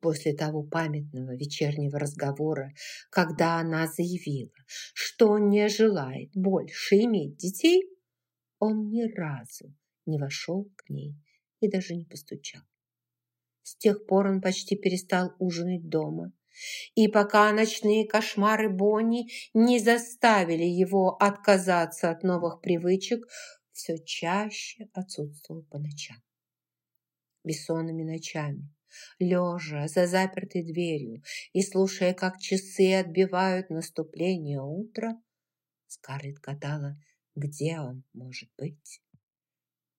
После того памятного вечернего разговора, когда она заявила, что не желает больше иметь детей, он ни разу не вошел к ней и даже не постучал. С тех пор он почти перестал ужинать дома. И пока ночные кошмары Бонни не заставили его отказаться от новых привычек, все чаще отсутствовал по ночам. Бессонными ночами, лежа за запертой дверью и слушая, как часы отбивают наступление утра, Скарлетт гадала, где он может быть.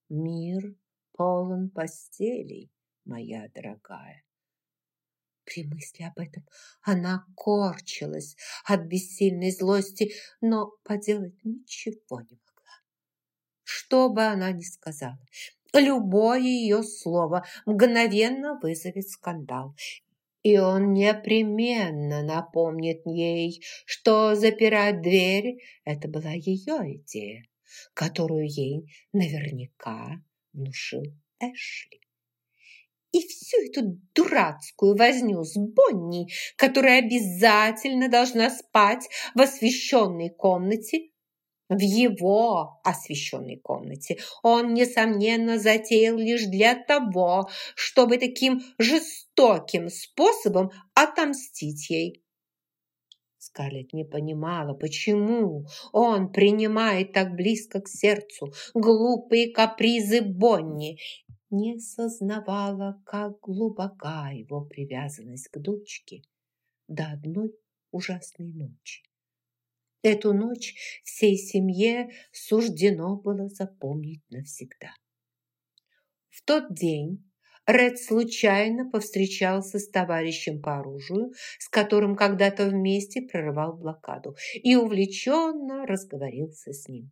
Мир полон постелей, моя дорогая. При мысли об этом она корчилась от бессильной злости, но поделать ничего не могла. Что бы она ни сказала, любое ее слово мгновенно вызовет скандал. И он непременно напомнит ей, что запирать дверь – это была ее идея, которую ей наверняка внушил Эшли и всю эту дурацкую возню с Бонни, которая обязательно должна спать в освещенной комнате, в его освещенной комнате, он, несомненно, затеял лишь для того, чтобы таким жестоким способом отомстить ей. Скарлетт не понимала, почему он принимает так близко к сердцу глупые капризы Бонни не сознавала, как глубока его привязанность к дочке до одной ужасной ночи. Эту ночь всей семье суждено было запомнить навсегда. В тот день Ред случайно повстречался с товарищем по оружию, с которым когда-то вместе прорывал блокаду, и увлеченно разговорился с ним.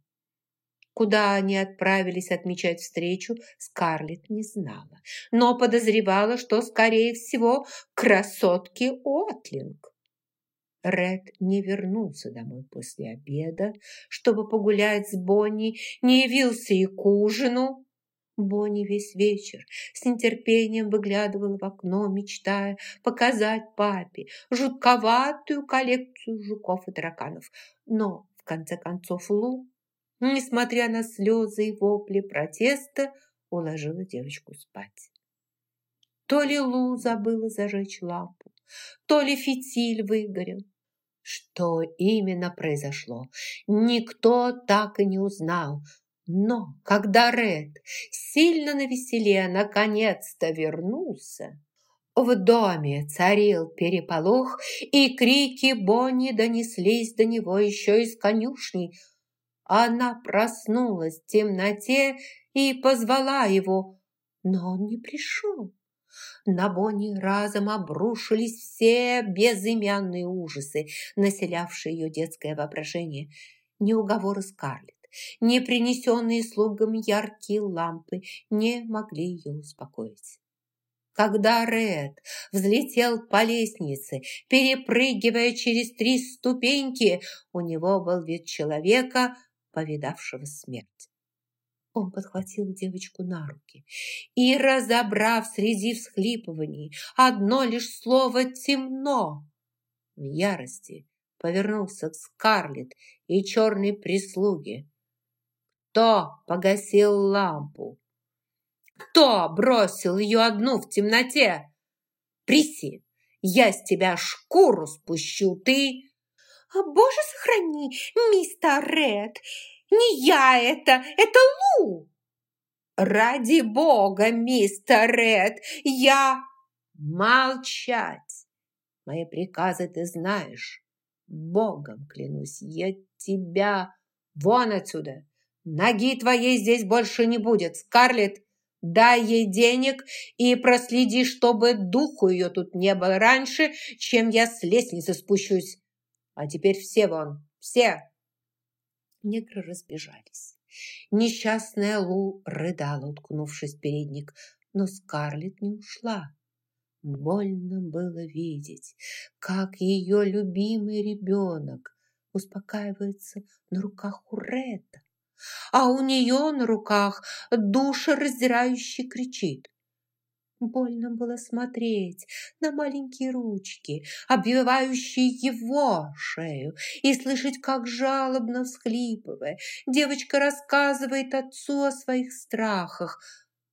Куда они отправились отмечать встречу, Скарлетт не знала, но подозревала, что, скорее всего, красотки Отлинг. Ред не вернулся домой после обеда, чтобы погулять с Бонни, не явился и к ужину. Бонни весь вечер с нетерпением выглядывала в окно, мечтая показать папе жутковатую коллекцию жуков и тараканов. Но, в конце концов, Лу несмотря на слезы и вопли протеста, уложила девочку спать. То ли Лу забыла зажечь лампу, то ли фитиль выгорел. Что именно произошло, никто так и не узнал. Но когда Ред, сильно навеселе, наконец-то вернулся, в доме царил переполох, и крики Бонни донеслись до него еще из конюшни – она проснулась в темноте и позвала его, но он не пришел. На Бонни разом обрушились все безымянные ужасы, населявшие ее детское воображение. Ни уговоры Скарлетт, ни принесенные слугам яркие лампы не могли ее успокоить. Когда Ред взлетел по лестнице, перепрыгивая через три ступеньки, у него был вид человека – повидавшего смерть. Он подхватил девочку на руки и, разобрав среди всхлипываний одно лишь слово «темно», в ярости повернулся к Скарлетт и черной прислуге. «Кто погасил лампу? Кто бросил ее одну в темноте? Приси, я с тебя шкуру спущу, ты...» «А, «Боже, сохрани, мистер Ред! Не я это, это Лу!» «Ради бога, мистер Ред, я...» «Молчать! Мои приказы ты знаешь. Богом клянусь, я тебя... Вон отсюда! Ноги твоей здесь больше не будет, Скарлетт!» Дай ей денег и проследи, чтобы духу ее тут не было раньше, чем я с лестницы спущусь. А теперь все вон, все!» Негры разбежались. Несчастная Лу рыдала, уткнувшись передник, но Скарлетт не ушла. Больно было видеть, как ее любимый ребенок успокаивается на руках у Ретта, а у нее на руках душераздирающий кричит. Больно было смотреть на маленькие ручки, обвивающие его шею, и слышать, как жалобно всхлипывая, девочка рассказывает отцу о своих страхах,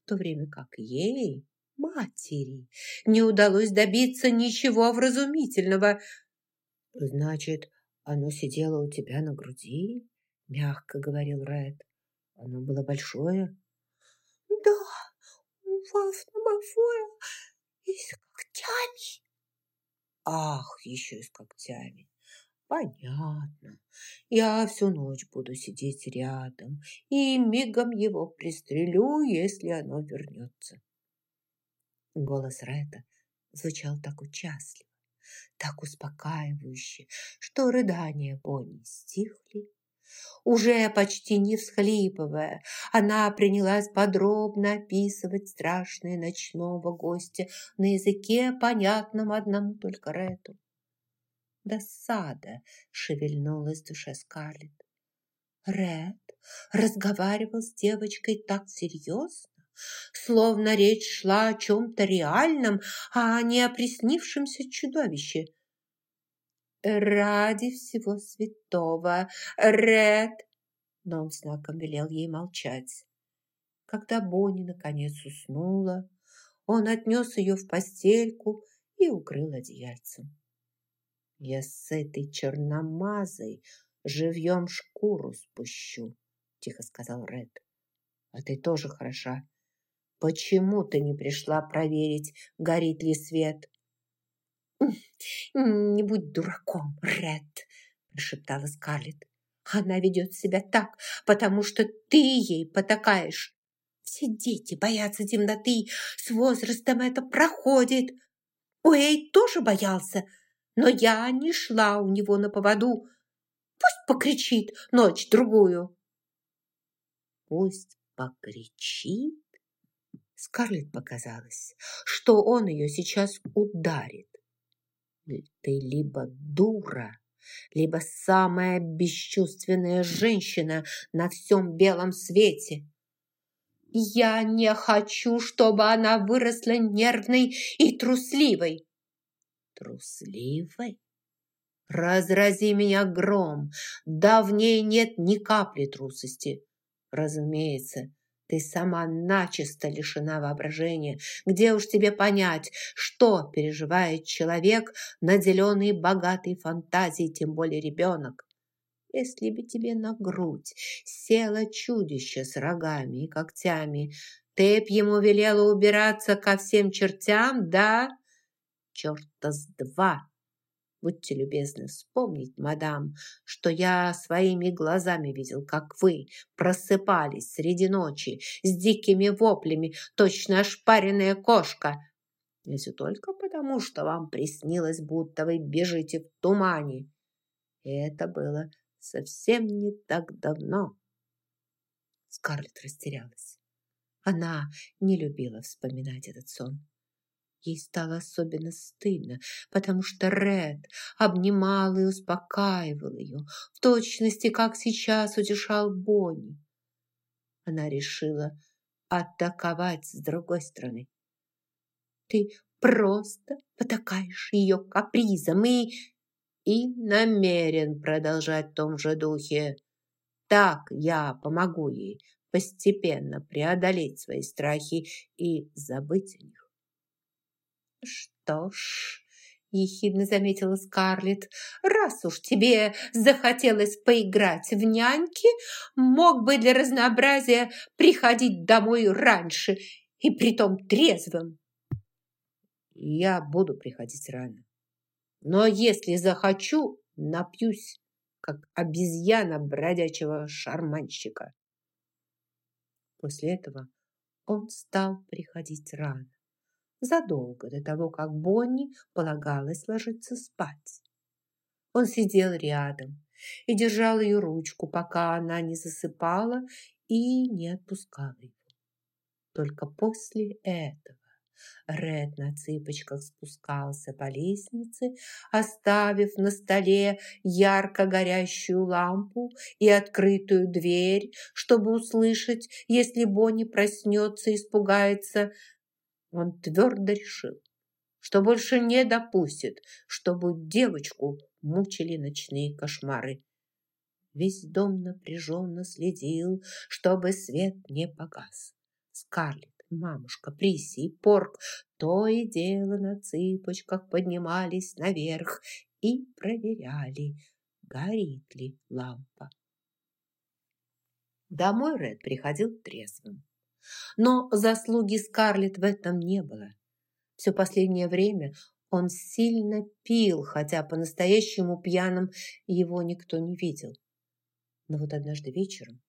в то время как ей, матери, не удалось добиться ничего вразумительного. «Значит, оно сидело у тебя на груди?» – мягко говорил Ред. «Оно было большое?» «Да, у вас домовое и с когтями». «Ах, еще и с когтями!» Понятно. Я всю ночь буду сидеть рядом и мигом его пристрелю, если оно вернется. Голос Рэта звучал так участливо, так успокаивающе, что рыдания Бонни стихли. Уже почти не всхлипывая, она принялась подробно описывать страшное ночного гостя на языке, понятном одному только Рэту. Досада шевельнулась в душе Скарлетт. Рэд разговаривал с девочкой так серьезно, словно речь шла о чем-то реальном, а не о приснившемся чудовище. «Ради всего святого, Ред!» Но он знаком велел ей молчать. Когда Бонни наконец уснула, он отнес ее в постельку и укрыл одеяльцем. «Я с этой черномазой живьем шкуру спущу», – тихо сказал Ред. «А ты тоже хороша. Почему ты не пришла проверить, горит ли свет?» «Не будь дураком, Ред», – прошептала Скарлетт. «Она ведет себя так, потому что ты ей потакаешь. Все дети боятся темноты, с возрастом это проходит. Уэйд тоже боялся, но я не шла у него на поводу. Пусть покричит ночь-другую». «Пусть покричит?» Скарлетт показалось, что он ее сейчас ударит. Ты либо дура, либо самая бесчувственная женщина на всем белом свете. Я не хочу, чтобы она выросла нервной и трусливой. Трусливой? Разрази меня гром, да в ней нет ни капли трусости. Разумеется, ты сама начисто лишена воображения. Где уж тебе понять, что переживает человек, наделенный богатой фантазией, тем более ребенок? Если бы тебе на грудь село чудище с рогами и когтями, ты б ему велела убираться ко всем чертям, да? Черта с два! Будьте любезны вспомнить, мадам, что я своими глазами видел, как вы просыпались среди ночи с дикими воплями, точно ошпаренная кошка. И все только потому, что вам приснилось, будто вы бежите в тумане. И это было совсем не так давно. Скарлетт растерялась. Она не любила вспоминать этот сон. Ей стало особенно стыдно, потому что Ред обнимал и успокаивал ее, в точности, как сейчас утешал Бонни. Она решила атаковать с другой стороны. «Ты просто потакаешь ее капризом и...» «И намерен продолжать в том же духе. Так я помогу ей постепенно преодолеть свои страхи и забыть о них. «Что ж», – ехидно заметила Скарлетт, «раз уж тебе захотелось поиграть в няньки, мог бы для разнообразия приходить домой раньше и притом трезвым». «Я буду приходить рано, но если захочу, напьюсь, как обезьяна бродячего шарманщика». После этого он стал приходить рано задолго до того, как Бонни полагалось ложиться спать. Он сидел рядом и держал ее ручку, пока она не засыпала и не отпускала его. Только после этого Ред на цыпочках спускался по лестнице, оставив на столе ярко горящую лампу и открытую дверь, чтобы услышать, если Бонни проснется и испугается, Он твердо решил, что больше не допустит, чтобы девочку мучили ночные кошмары. Весь дом напряженно следил, чтобы свет не погас. Скарлетт, мамушка, Приси и Порк то и дело на цыпочках поднимались наверх и проверяли, горит ли лампа. Домой Ред приходил трезвым. Но заслуги Скарлетт в этом не было. Все последнее время он сильно пил, хотя по-настоящему пьяным его никто не видел. Но вот однажды вечером,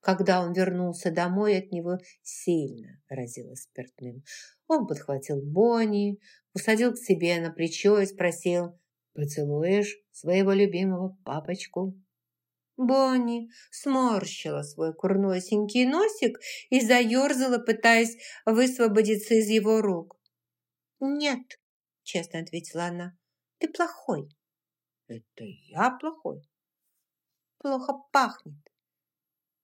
когда он вернулся домой, от него сильно разило спиртным. Он подхватил Бонни, усадил к себе на плечо и спросил, «Поцелуешь своего любимого папочку?» Бонни сморщила свой курносенький носик и заерзала, пытаясь высвободиться из его рук. «Нет», – честно ответила она, – «ты плохой». «Это я плохой?» «Плохо пахнет».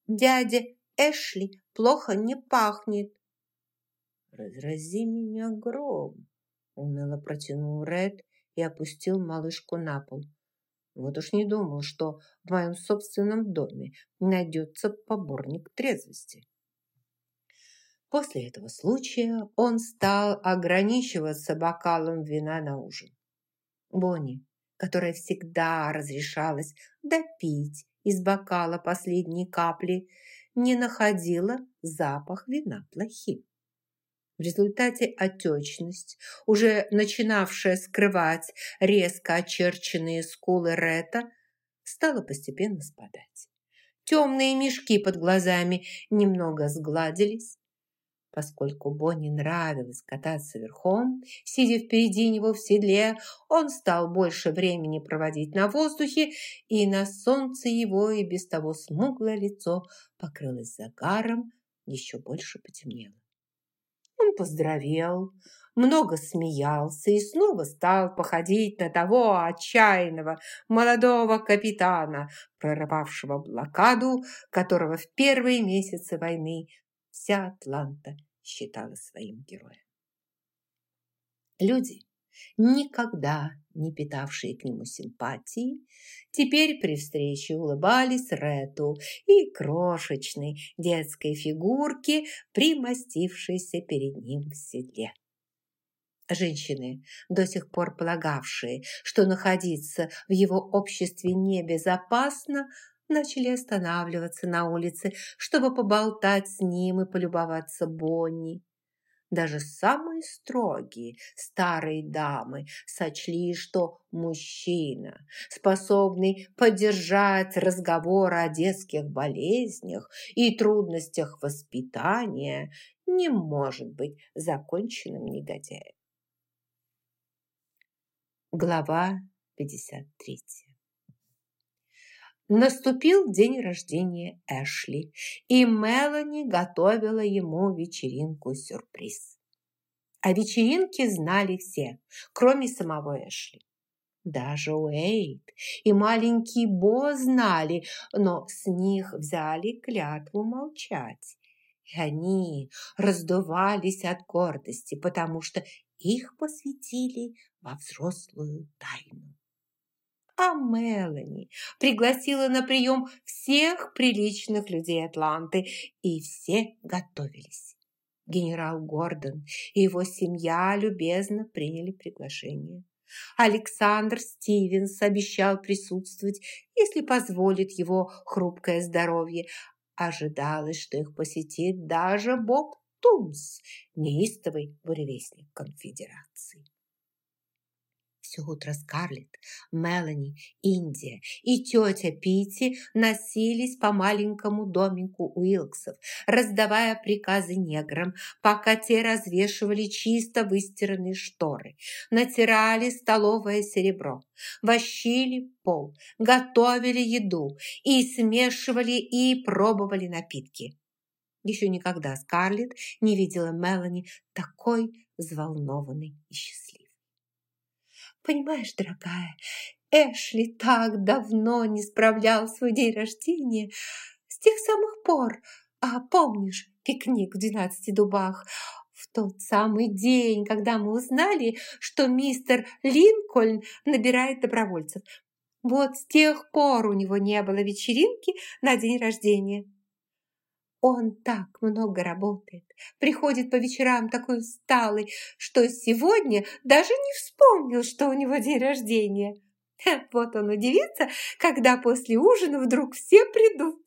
«Дядя Эшли плохо не пахнет». «Разрази меня гром», – уныло протянул Ред и опустил малышку на пол. Вот уж не думал, что в моем собственном доме найдется поборник трезвости. После этого случая он стал ограничиваться бокалом вина на ужин. Бонни, которая всегда разрешалась допить из бокала последние капли, не находила запах вина плохим. В результате отечность, уже начинавшая скрывать резко очерченные скулы Рета, стала постепенно спадать. Темные мешки под глазами немного сгладились. Поскольку Бонни нравилось кататься верхом, сидя впереди него в седле, он стал больше времени проводить на воздухе, и на солнце его и без того смуглое лицо покрылось загаром, еще больше потемнело. Он много смеялся и снова стал походить на того отчаянного молодого капитана, прорывавшего блокаду, которого в первые месяцы войны вся Атланта считала своим героем. Люди, никогда не питавшие к нему симпатии, теперь при встрече улыбались Рету и крошечной детской фигурке, примостившейся перед ним в седле. Женщины, до сих пор полагавшие, что находиться в его обществе небезопасно, начали останавливаться на улице, чтобы поболтать с ним и полюбоваться Бонни. Даже самые строгие старые дамы сочли, что мужчина, способный поддержать разговор о детских болезнях и трудностях воспитания, не может быть законченным негодяем. Глава 53 Наступил день рождения Эшли, и Мелани готовила ему вечеринку-сюрприз. О вечеринке знали все, кроме самого Эшли. Даже Уэйд и маленький Бо знали, но с них взяли клятву молчать. И они раздувались от гордости, потому что их посвятили во взрослую тайну а Мелани пригласила на прием всех приличных людей Атланты, и все готовились. Генерал Гордон и его семья любезно приняли приглашение. Александр Стивенс обещал присутствовать, если позволит его хрупкое здоровье. Ожидалось, что их посетит даже Боб Тумс, неистовый буревестник конфедерации. Все утро Скарлетт, Мелани, Индия и тетя Питти носились по маленькому домику Уилксов, раздавая приказы неграм, пока те развешивали чисто выстиранные шторы, натирали столовое серебро, вощили пол, готовили еду и смешивали и пробовали напитки. Еще никогда Скарлетт не видела Мелани такой взволнованной и счастливой. Понимаешь, дорогая, Эшли так давно не справлял свой день рождения с тех самых пор. А помнишь пикник в двенадцати дубах? в тот самый день, когда мы узнали, что мистер Линкольн набирает добровольцев. Вот с тех пор у него не было вечеринки на день рождения. Он так много работает, приходит по вечерам такой усталый, что сегодня даже не вспомнил, что у него день рождения. Вот он удивится, когда после ужина вдруг все придут.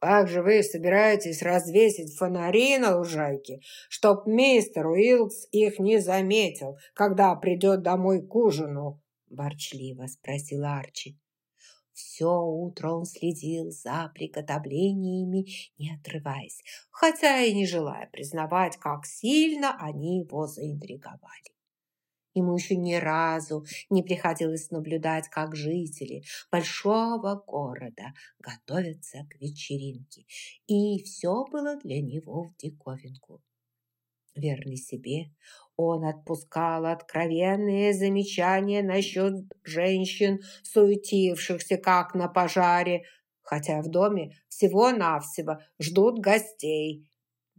«Как же вы собираетесь развесить фонари на лужайке, чтоб мистер Уилкс их не заметил, когда придет домой к ужину?» – ворчливо спросил Арчи. Все утро он следил за приготовлениями, не отрываясь, хотя и не желая признавать, как сильно они его заинтриговали. Ему еще ни разу не приходилось наблюдать, как жители большого города готовятся к вечеринке, и все было для него в диковинку. Верный себе, он отпускал откровенные замечания насчет женщин, суетившихся как на пожаре, хотя в доме всего-навсего ждут гостей.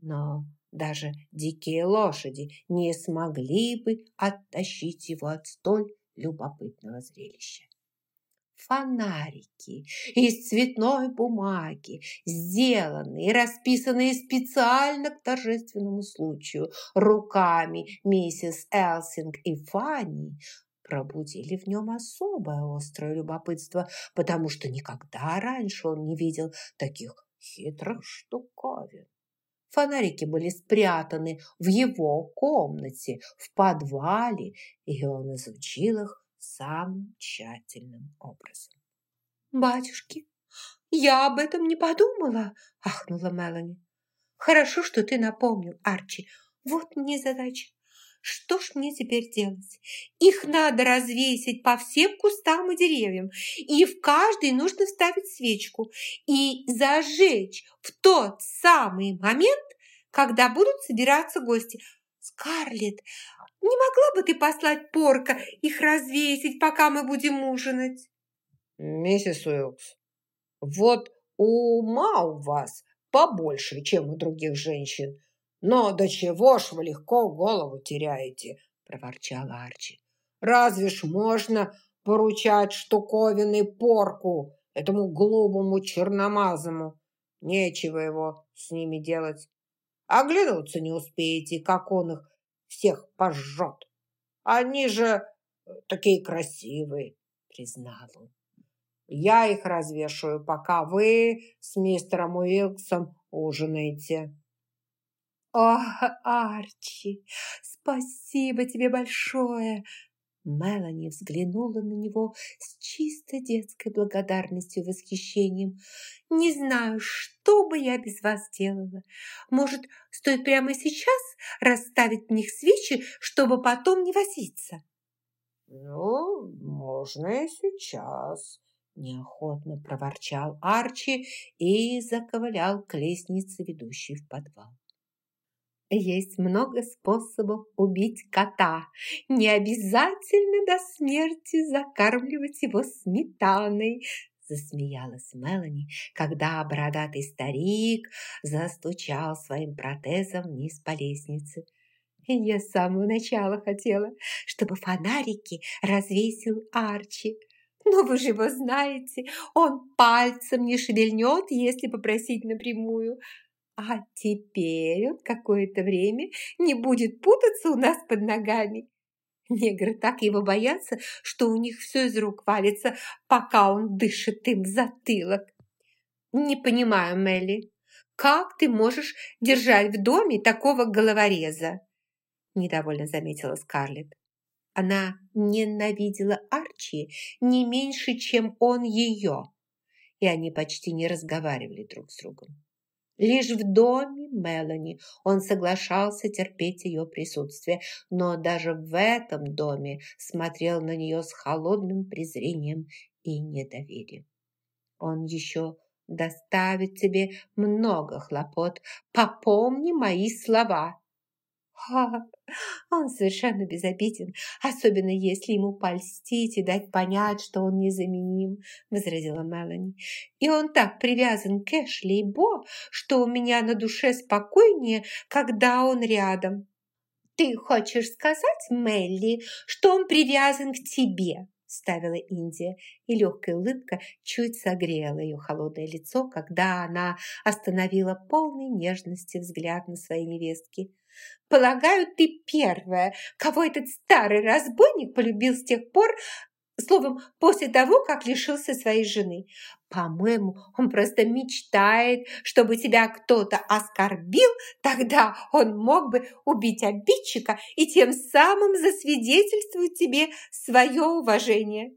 Но даже дикие лошади не смогли бы оттащить его от столь любопытного зрелища. Фонарики из цветной бумаги, сделанные и расписанные специально к торжественному случаю руками миссис Элсинг и Фанни, пробудили в нем особое острое любопытство, потому что никогда раньше он не видел таких хитрых штуковин. Фонарики были спрятаны в его комнате, в подвале, и он изучил их самым тщательным образом. «Батюшки, я об этом не подумала!» – ахнула Мелани. «Хорошо, что ты напомнил, Арчи. Вот незадача. Что ж мне теперь делать? Их надо развесить по всем кустам и деревьям, и в каждый нужно вставить свечку и зажечь в тот самый момент, когда будут собираться гости. Скарлетт, не могла бы ты послать порка их развесить, пока мы будем ужинать? Миссис Уилкс, вот ума у вас побольше, чем у других женщин. «Но до чего ж вы легко голову теряете?» – проворчал Арчи. «Разве ж можно поручать штуковины порку этому глупому черномазому? Нечего его с ними делать. Оглянуться не успеете, как он их всех пожжет. Они же такие красивые», – признал он. «Я их развешаю, пока вы с мистером Уилксом ужинаете». «Ох, Арчи, спасибо тебе большое!» Мелани взглянула на него с чисто детской благодарностью и восхищением. «Не знаю, что бы я без вас делала. Может, стоит прямо сейчас расставить в них свечи, чтобы потом не возиться?» «Ну, можно и сейчас», – неохотно проворчал Арчи и заковылял к лестнице, ведущей в подвал. Есть много способов убить кота. Не обязательно до смерти закармливать его сметаной, засмеялась Мелани, когда бородатый старик застучал своим протезом вниз по лестнице. Я с самого начала хотела, чтобы фонарики развесил Арчи. Но вы же его знаете, он пальцем не шевельнет, если попросить напрямую. А теперь он какое-то время не будет путаться у нас под ногами. Негры так его боятся, что у них все из рук валится, пока он дышит им в затылок. Не понимаю, Мелли, как ты можешь держать в доме такого головореза? Недовольно заметила Скарлетт. Она ненавидела Арчи не меньше, чем он ее, и они почти не разговаривали друг с другом. Лишь в доме Мелани он соглашался терпеть ее присутствие, но даже в этом доме смотрел на нее с холодным презрением и недоверием. Он еще доставит тебе много хлопот. Попомни мои слова. Ха, он совершенно безобиден, особенно если ему польстить и дать понять, что он незаменим, возразила Мелани. И он так привязан к Эшли и Бо, что у меня на душе спокойнее, когда он рядом. Ты хочешь сказать, Мелли, что он привязан к тебе? ставила Индия, и легкая улыбка чуть согрела ее холодное лицо, когда она остановила полный нежности взгляд на своей невестки. «Полагаю, ты первая, кого этот старый разбойник полюбил с тех пор, Словом, после того, как лишился своей жены. По-моему, он просто мечтает, чтобы тебя кто-то оскорбил, тогда он мог бы убить обидчика и тем самым засвидетельствовать тебе свое уважение.